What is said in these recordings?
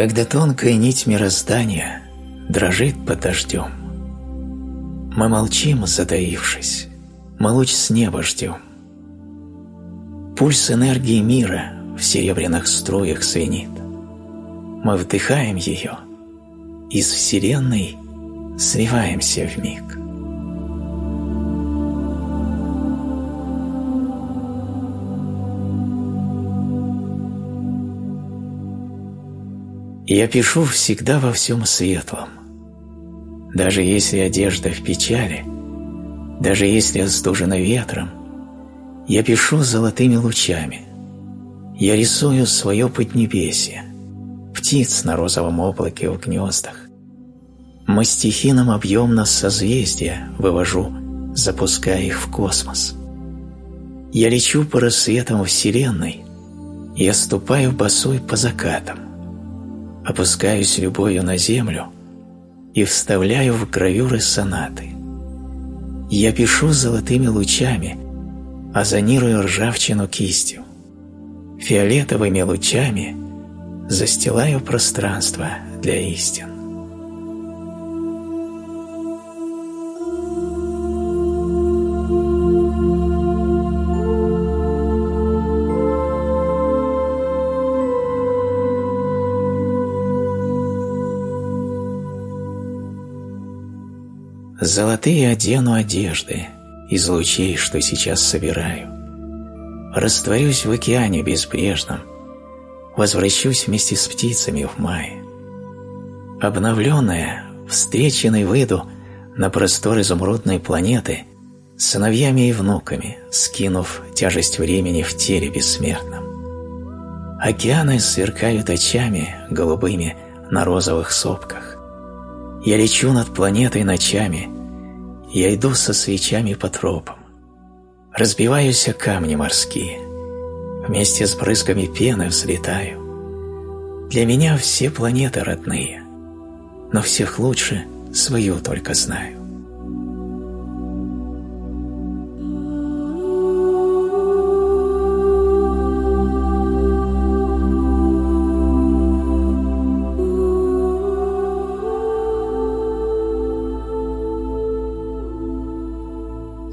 Когда тонкая нить мироздания дрожит под дождем, мы молчим, затаившись, мы луч с неба ждем. Пульс энергии мира в серебряных струях звенит. Мы вдыхаем ее, из Вселенной сливаемся в миг. Я пишу всегда во всем светлом. Даже если одежда в печали, даже если остужена ветром, я пишу золотыми лучами. Я рисую свое поднебесье, птиц на розовом облаке в гнездах. Мастихином объемно созвездия вывожу, запуская их в космос. Я лечу по рассветам Вселенной, я ступаю босой по закатам опускаюсь любовью на землю и вставляю в гравюры сонаты. Я пишу золотыми лучами, озонирую ржавчину кистью. Фиолетовыми лучами застилаю пространство для истин. Золотые одену одежды из лучей, что сейчас собираю. Растворюсь в океане безбрежном, возвращусь вместе с птицами в мае. Обновленная, встреченной выйду на простор изумрудной планеты сыновьями и внуками, скинув тяжесть времени в теле бессмертном. Океаны сверкают очами голубыми на розовых сопках. Я лечу над планетой ночами, я иду со свечами по тропам. Разбиваюсь о камни морские, вместе с брызгами пены взлетаю. Для меня все планеты родные, но всех лучше свою только знаю.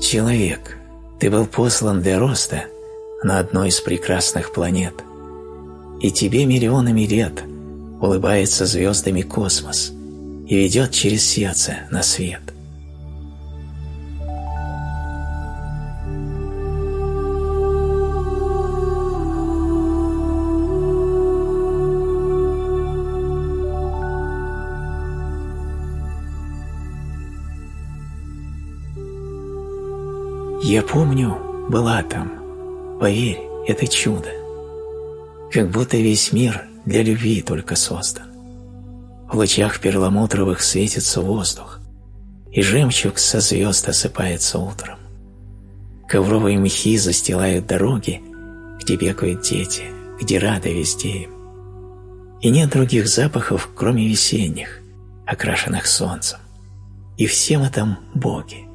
Человек, ты был послан для роста на одной из прекрасных планет, и тебе миллионами лет улыбается звездами космос и ведет через сердце на свет. Я помню, была там. Поверь, это чудо. Как будто весь мир для любви только создан. В лучах перламутровых светится воздух, и жемчуг со звезд осыпается утром. Ковровые мхи застилают дороги, где бегают дети, где рады везде им. И нет других запахов, кроме весенних, окрашенных солнцем. И все мы там боги.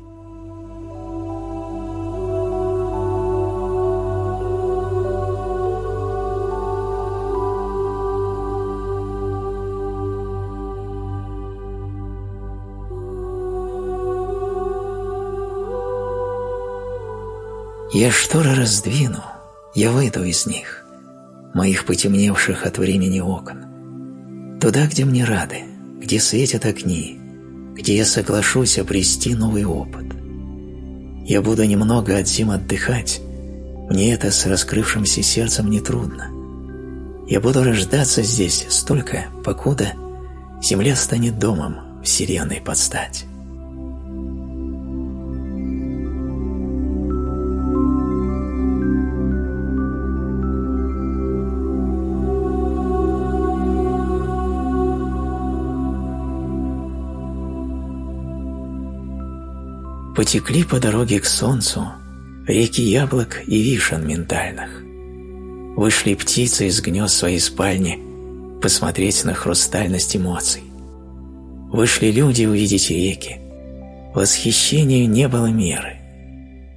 Я шторы раздвину, я выйду из них, моих потемневших от времени окон, туда, где мне рады, где светят огни, где я соглашусь обрести новый опыт. Я буду немного от зим отдыхать, мне это с раскрывшимся сердцем не трудно. Я буду рождаться здесь столько, покуда земля станет домом вселенной подстать. Потекли по дороге к солнцу реки яблок и вишен миндальных. Вышли птицы из гнезд своей спальни посмотреть на хрустальность эмоций. Вышли люди увидеть реки. Восхищению не было меры.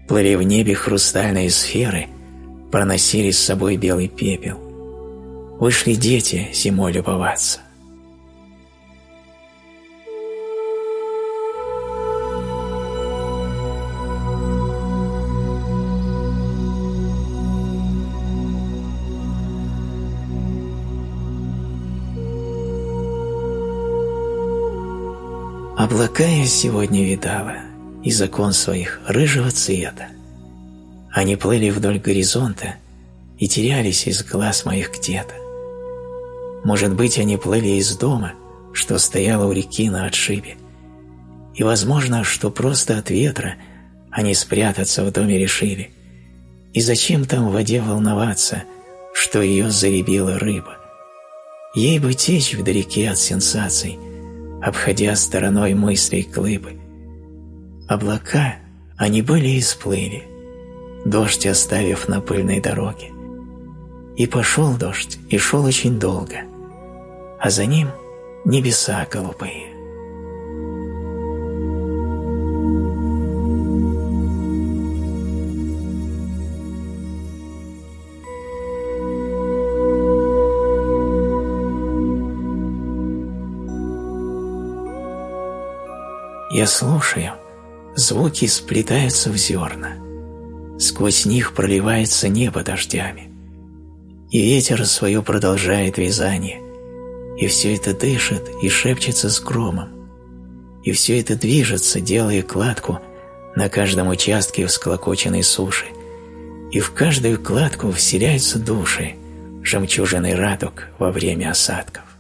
Плыли в небе хрустальные сферы, проносили с собой белый пепел. Вышли дети зимой любоваться. Облака я сегодня видала, и закон своих рыжего цвета. Они плыли вдоль горизонта и терялись из глаз моих где-то. Может быть, они плыли из дома, что стояло у реки на отшибе. И возможно, что просто от ветра они спрятаться в доме решили. И зачем там в воде волноваться, что ее заребила рыба? Ей бы течь вдалеке от сенсаций – обходя стороной мыслей клыбы. Облака, они были и сплыли, дождь оставив на пыльной дороге. И пошел дождь, и шел очень долго, а за ним небеса голубые. Я слушаю, звуки сплетаются в зерна. Сквозь них проливается небо дождями. И ветер свое продолжает вязание. И все это дышит и шепчется с громом. И все это движется, делая кладку на каждом участке всклокоченной суши. И в каждую кладку вселяются души, жемчужиный радуг во время осадков.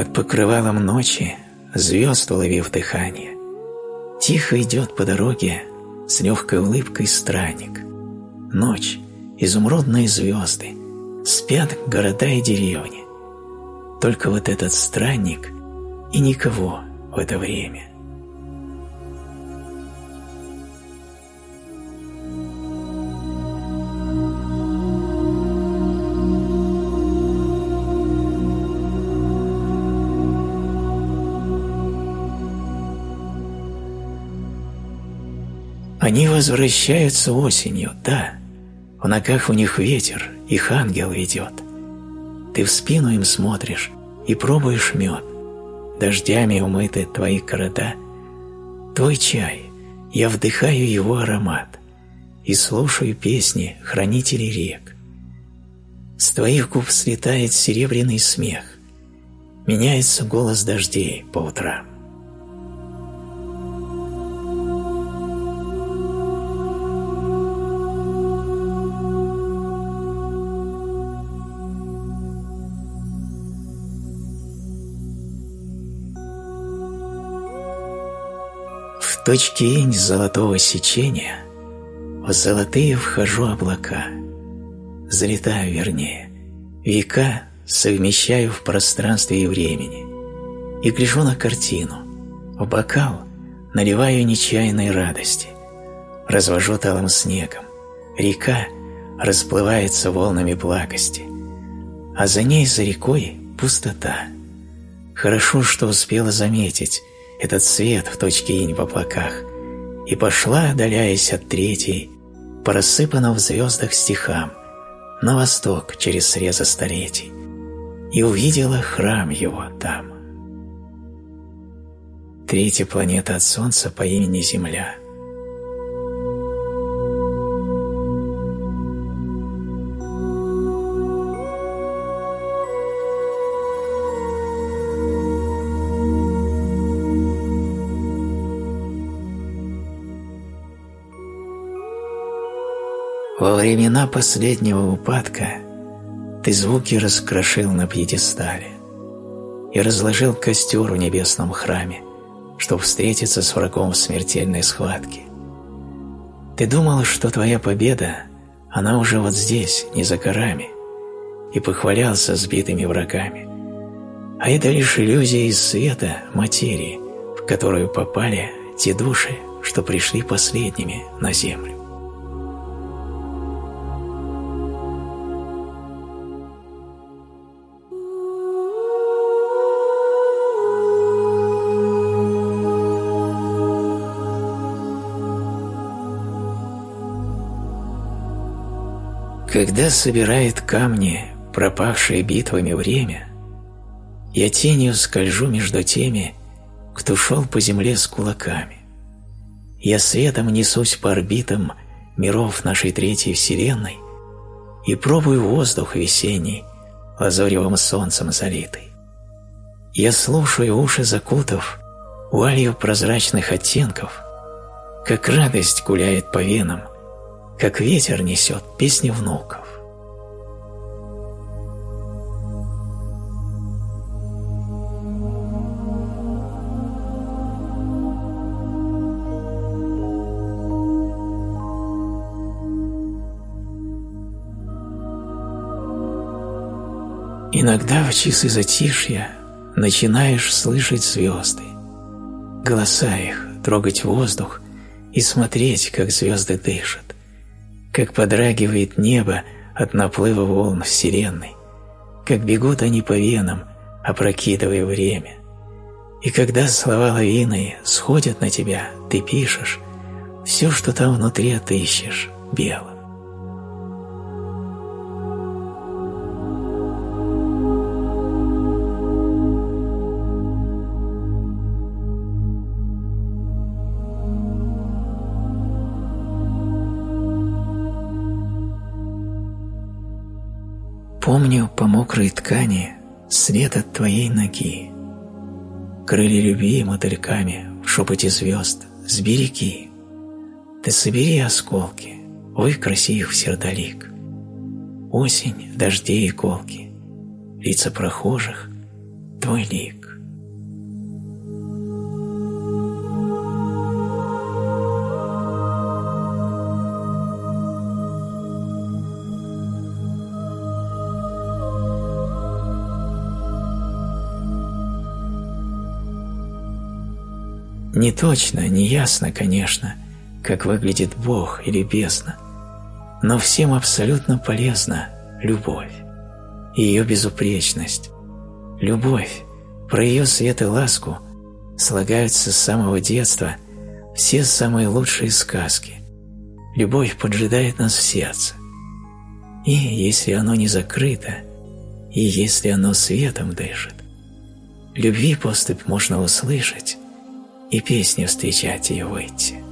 Под покрывалом ночи, звезд уловив дыхание, Тихо идет по дороге с легкой улыбкой странник. Ночь, изумрудные звезды, спят города и деревни. Только вот этот странник и никого в это время. Они возвращаются осенью, да. В ногах у них ветер, их ангел ведет. Ты в спину им смотришь и пробуешь мед. Дождями умыты твои города. Твой чай, я вдыхаю его аромат и слушаю песни хранителей рек. С твоих губ слетает серебряный смех, меняется голос дождей по утрам. Точки инь золотого сечения в золотые вхожу облака, залетаю вернее, века совмещаю в пространстве и времени. И гляжу на картину, в бокал наливаю нечаянной радости, развожу талым снегом, река расплывается волнами благости, а за ней за рекой пустота. Хорошо, что успела заметить, этот свет в точке инь в облаках, и пошла, отдаляясь от третьей, по в звездах стихам, на восток через срезы столетий, и увидела храм его там. Третья планета от Солнца по имени Земля – Во времена последнего упадка ты звуки раскрошил на пьедестале и разложил костер в небесном храме, чтобы встретиться с врагом в смертельной схватке. Ты думал, что твоя победа, она уже вот здесь, не за горами, и похвалялся сбитыми врагами. А это лишь иллюзия из света, материи, в которую попали те души, что пришли последними на землю. Когда собирает камни, пропавшее битвами время, я тенью скольжу между теми, кто шел по земле с кулаками. Я светом несусь по орбитам миров нашей третьей вселенной и пробую воздух весенний, лазоревым солнцем залитый. Я слушаю уши закутов вуалью прозрачных оттенков, как радость гуляет по венам, как ветер несет песни внуков. Иногда в часы затишья начинаешь слышать звезды, голоса их, трогать воздух и смотреть, как звезды дышат, как подрагивает небо от наплыва волн вселенной, как бегут они по венам, опрокидывая время. И когда слова лавиной сходят на тебя, ты пишешь, все, что там внутри отыщешь, бело. Помню по мокрой ткани след от твоей ноги. Крылья любви мотыльками в шепоте звезд сбереги. Ты собери осколки, выкраси их в сердолик. Осень, дожди и колки, лица прохожих, твой лик. Не точно, не ясно, конечно, как выглядит Бог или бездна, но всем абсолютно полезна любовь и ее безупречность. Любовь, про ее свет и ласку слагаются с самого детства все самые лучшие сказки. Любовь поджидает нас в сердце. И если оно не закрыто, и если оно светом дышит, любви поступь можно услышать и песни встречать ее выйти.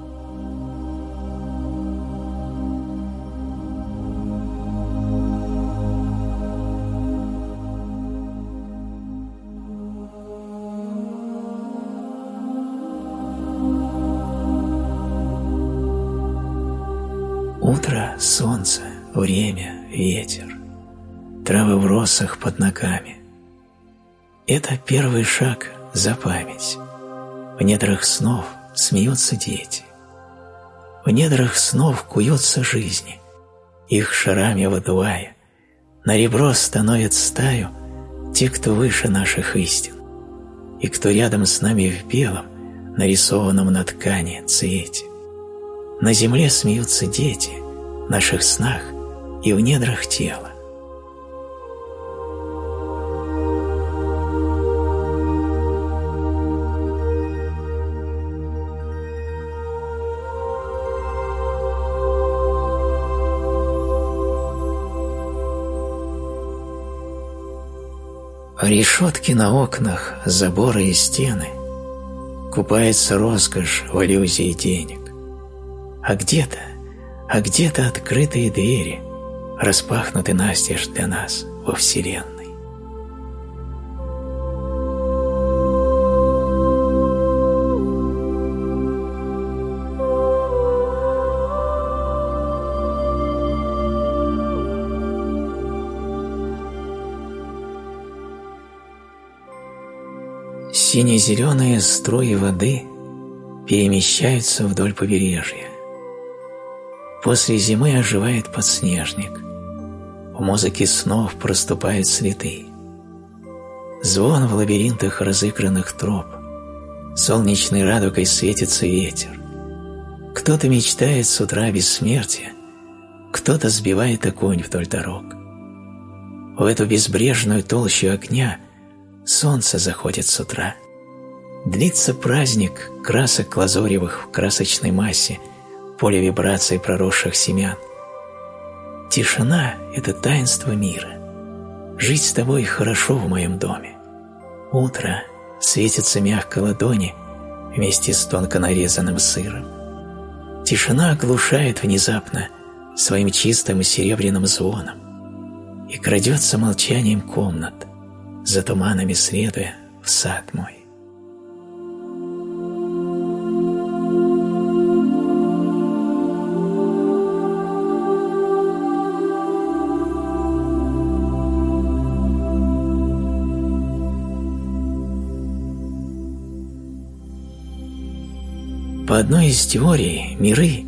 Утро, солнце, время, ветер, травы в росах под ногами. Это первый шаг за память. В недрах снов смеются дети. В недрах снов куются жизни, их шарами выдувая. На ребро становят стаю те, кто выше наших истин, и кто рядом с нами в белом, нарисованном на ткани цвете. На земле смеются дети, в наших снах и в недрах тела. Решетки на окнах, заборы и стены. Купается роскошь в иллюзии денег. А где-то, а где-то открытые двери распахнуты настежь для нас во Вселенной. Сине-зеленые струи воды перемещаются вдоль побережья. После зимы оживает подснежник. В музыке снов проступают следы. Звон в лабиринтах разыгранных троп. Солнечной радугой светится ветер. Кто-то мечтает с утра бессмертия, кто-то сбивает огонь вдоль дорог. В эту безбрежную толщу огня солнце заходит с утра. Длится праздник красок лазоревых в красочной массе, поле вибраций проросших семян. Тишина – это таинство мира. Жить с тобой хорошо в моем доме. Утро светится мягко ладони вместе с тонко нарезанным сыром. Тишина оглушает внезапно своим чистым серебряным звоном и крадется молчанием комнат, за туманами следуя в сад мой. По одной из теорий, миры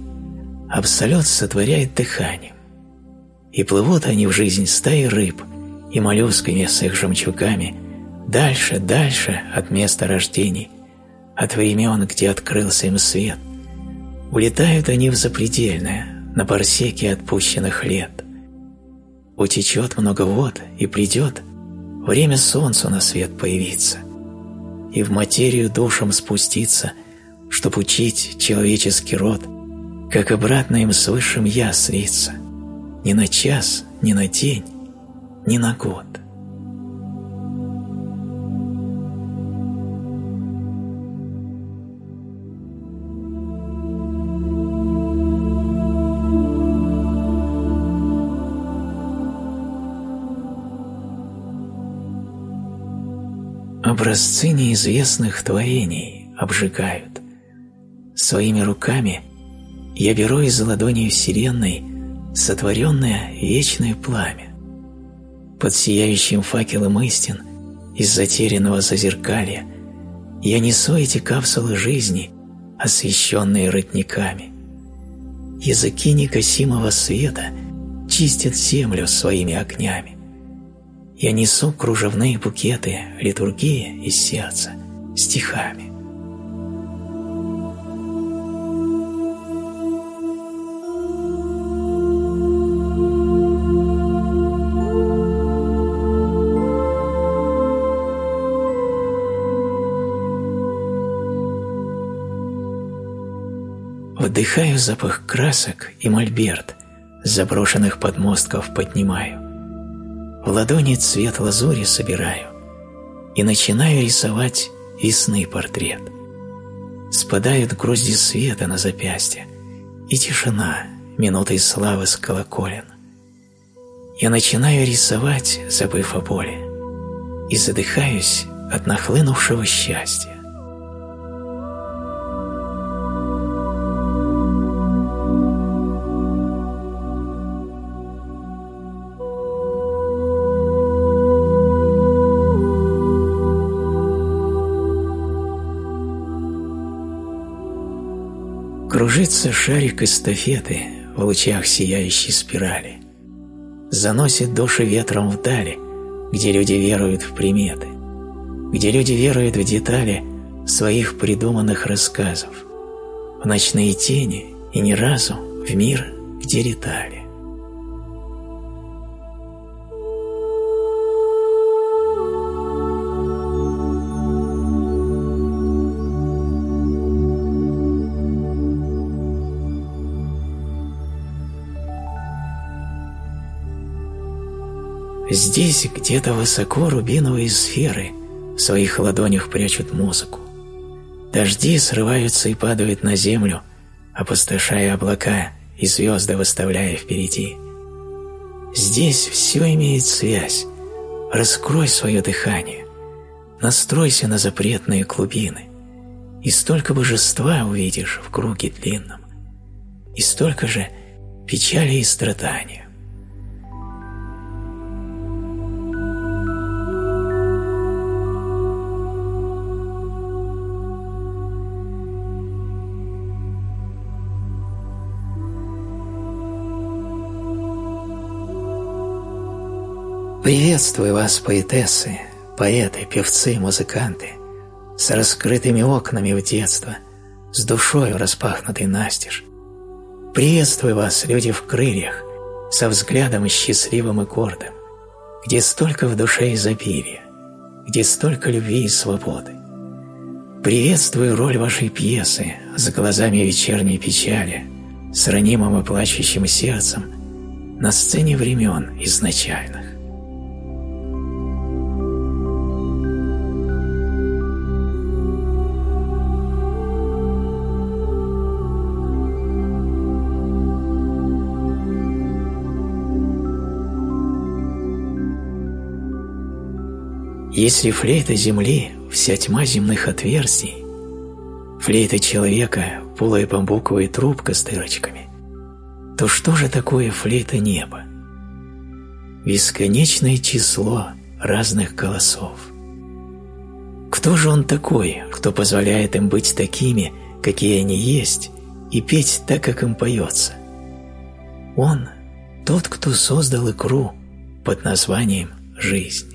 Абсолют сотворяет дыханием, и плывут они в жизнь стаи рыб и моллюсками с их жемчугами дальше, дальше от места рождений, от времен, где открылся им свет. Улетают они в запредельное, на парсеке отпущенных лет. Утечет много вод, и придет время солнцу на свет появиться, и в материю душам спуститься – чтоб учить человеческий род, как обратно им с высшим «я» слиться, ни на час, ни на день, ни на год. Образцы неизвестных творений обжигают, Своими руками я беру из ладони Вселенной сотворенное вечное пламя. Под сияющим факелом истин из затерянного зазеркалья я несу эти капсулы жизни, освещенные родниками. Языки некосимого света чистят землю своими огнями. Я несу кружевные букеты литургии из сердца стихами. Вдыхаю запах красок и мольберт, заброшенных подмостков поднимаю. В ладони цвет лазури собираю и начинаю рисовать весны портрет. Спадают грозди света на запястье, и тишина минутой славы с колоколен. Я начинаю рисовать, забыв о боли, и задыхаюсь от нахлынувшего счастья. Кружится шарик эстафеты в лучах сияющей спирали. Заносит души ветром вдали, где люди веруют в приметы, где люди веруют в детали своих придуманных рассказов, в ночные тени и ни разу в мир, где летали. Здесь где-то высоко рубиновые сферы в своих ладонях прячут музыку. Дожди срываются и падают на землю, опустошая облака и звезды выставляя впереди. Здесь все имеет связь. Раскрой свое дыхание, настройся на запретные клубины, и столько божества увидишь в круге длинном, и столько же печали и страдания. Приветствую вас, поэтессы, поэты, певцы, музыканты, с раскрытыми окнами в детство, с душой распахнутой настежь. Приветствую вас, люди в крыльях, со взглядом счастливым и гордым, где столько в душе изобилия, где столько любви и свободы. Приветствую роль вашей пьесы с глазами вечерней печали, с ранимым и плачущим сердцем, на сцене времен изначальных. Если флейта Земли – вся тьма земных отверстий, флейта человека – полая бамбуковая трубка с дырочками, то что же такое флейта неба? Бесконечное число разных голосов. Кто же он такой, кто позволяет им быть такими, какие они есть, и петь так, как им поется? Он – тот, кто создал икру под названием «Жизнь».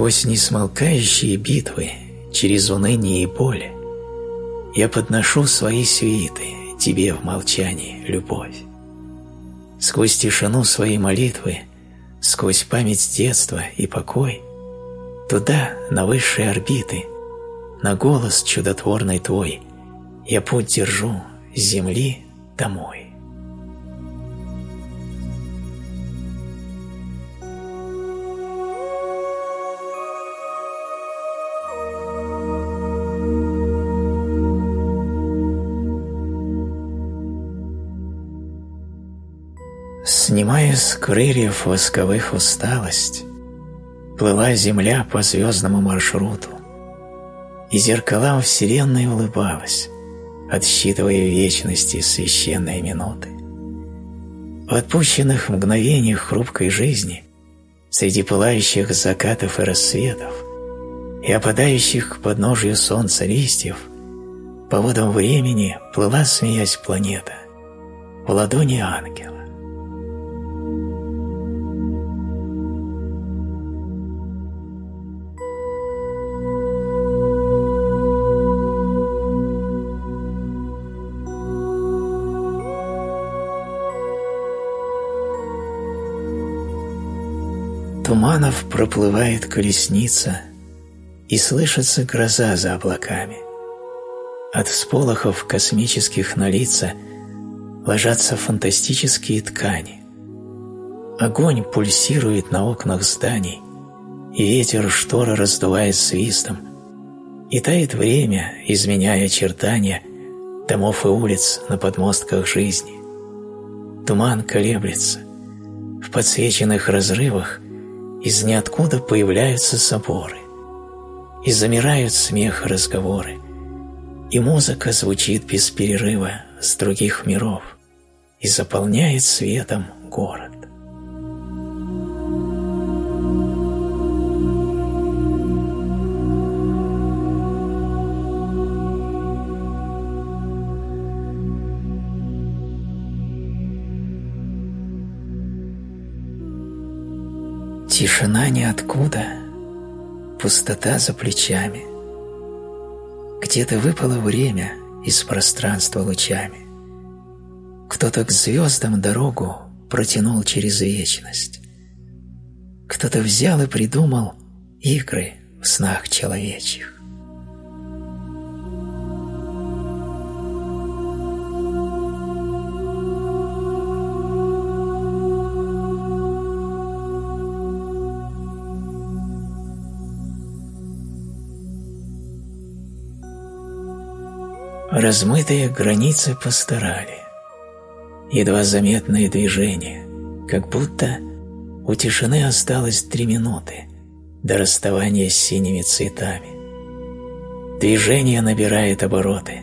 Сквозь несмолкающие битвы, через уныние и боль, Я подношу свои свиты тебе в молчании, любовь. Сквозь тишину своей молитвы, сквозь память детства и покой, Туда, на высшие орбиты, на голос чудотворный твой, Я путь держу с земли домой. Снимая с крыльев восковых усталость, Плыла земля по звездному маршруту, И зеркалам вселенной улыбалась, Отсчитывая вечности священные минуты. В отпущенных мгновениях хрупкой жизни Среди пылающих закатов и рассветов И опадающих к подножию солнца листьев По водам времени плыла, смеясь, планета В ладони ангела. Туманов проплывает колесница, и слышится гроза за облаками. От всполохов космических на лица ложатся фантастические ткани. Огонь пульсирует на окнах зданий, и ветер шторы раздувает свистом, и тает время, изменяя очертания домов и улиц на подмостках жизни. Туман колеблется. В подсвеченных разрывах из ниоткуда появляются соборы, и замирают смех разговоры, и музыка звучит без перерыва с других миров и заполняет светом город. Тишина ниоткуда, пустота за плечами. Где-то выпало время из пространства лучами. Кто-то к звездам дорогу протянул через вечность. Кто-то взял и придумал игры в снах человечьих. Размытые границы постарали. Едва заметные движения, как будто у тишины осталось три минуты до расставания с синими цветами. Движение набирает обороты.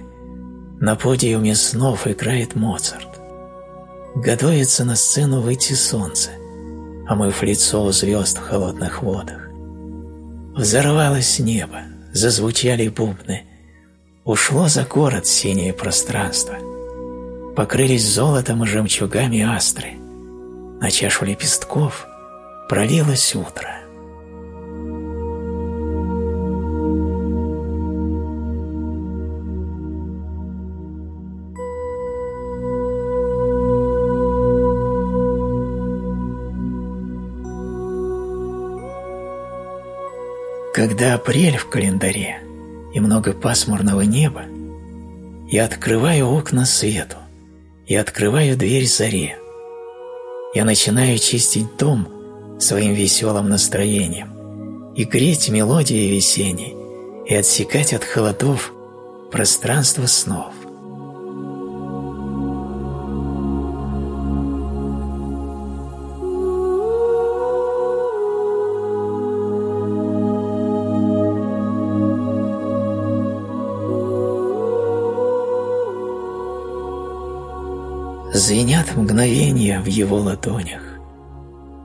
На подиуме снов играет Моцарт. Готовится на сцену выйти солнце, омыв лицо у звезд в холодных водах. Взорвалось небо, зазвучали бубны — Ушло за город синее пространство. Покрылись золотом и жемчугами астры. На чашу лепестков пролилось утро. Когда апрель в календаре – и много пасмурного неба, я открываю окна свету, я открываю дверь заре. Я начинаю чистить дом своим веселым настроением и греть мелодии весенней и отсекать от холодов пространство снов. Звенят мгновения в его ладонях,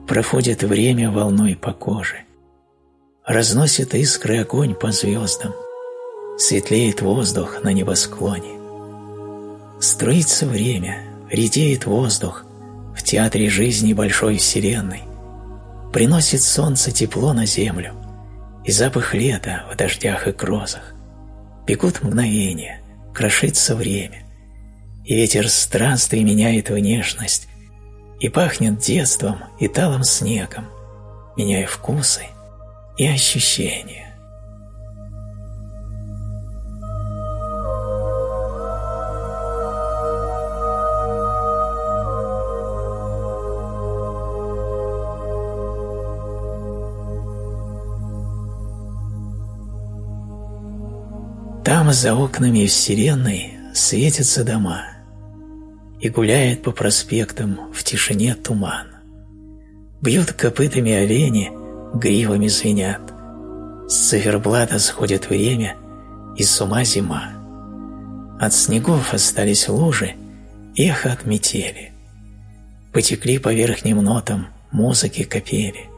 Проходит время волной по коже, Разносит искры огонь по звездам, Светлеет воздух на небосклоне. Струится время, редеет воздух В театре жизни большой вселенной, Приносит солнце тепло на землю И запах лета в дождях и грозах. Бегут мгновения, крошится время — ветер странствий меняет внешность, и пахнет детством и талым снегом, меняя вкусы и ощущения. Там, за окнами Вселенной, светятся дома – и гуляет по проспектам в тишине туман. Бьют копытами олени, гривами звенят. С циферблата сходит время, и с ума зима. От снегов остались лужи, эхо от метели. Потекли по верхним нотам музыки капели.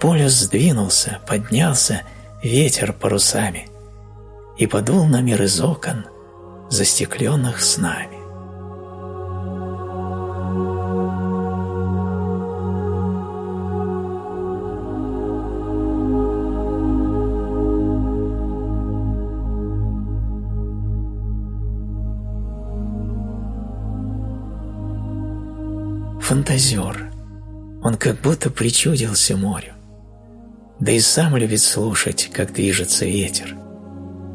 Полюс сдвинулся, поднялся ветер парусами и подул на мир из окон, застекленных с фантазер. Он как будто причудился морю. Да и сам любит слушать, как движется ветер,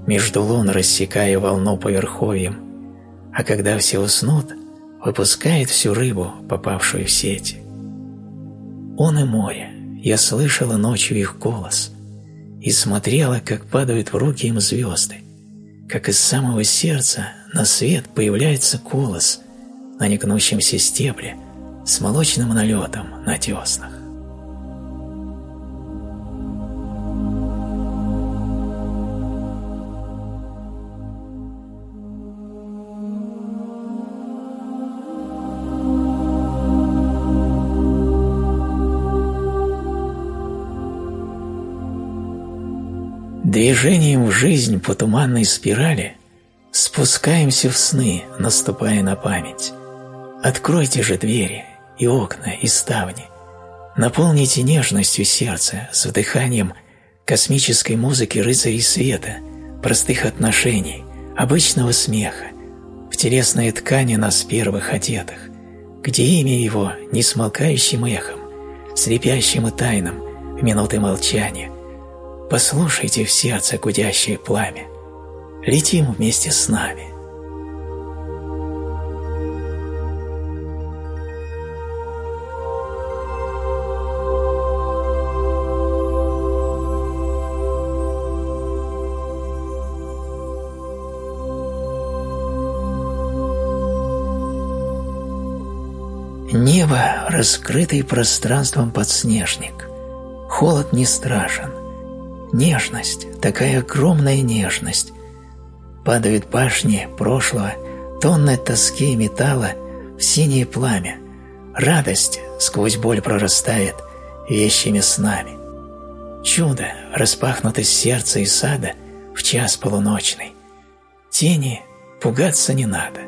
между лун рассекая волну по верховьям, а когда все уснут, выпускает всю рыбу, попавшую в сети. Он и море, я слышала ночью их голос и смотрела, как падают в руки им звезды, как из самого сердца на свет появляется колос на негнущемся стебле – с молочным налетом на деснах. Движением в жизнь по туманной спирали спускаемся в сны, наступая на память. Откройте же двери, и окна, и ставни. Наполните нежностью сердце с вдыханием космической музыки рыцарей света, простых отношений, обычного смеха, в телесные ткани нас первых одетых, где имя его не смолкающим эхом, слепящим и тайным в минуты молчания. Послушайте в сердце гудящее пламя. Летим вместе с нами. Небо, раскрытый пространством подснежник. Холод не страшен. Нежность, такая огромная нежность. Падают башни прошлого, тонны тоски и металла в синее пламя. Радость сквозь боль прорастает вещими снами. Чудо, распахнутость сердца и сада в час полуночный. Тени пугаться не надо,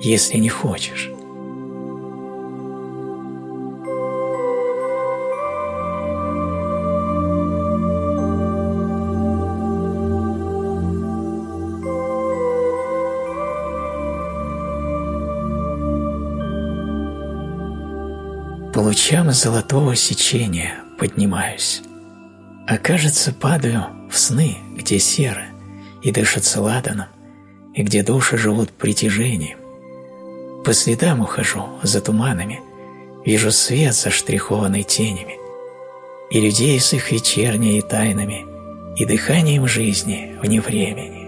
если не хочешь. Лучам золотого сечения поднимаюсь. А кажется, падаю в сны, где серо, и дышится ладаном, и где души живут притяжением. По следам ухожу, за туманами, вижу свет, заштрихованный тенями, и людей с их вечерней и тайнами, и дыханием жизни вне времени.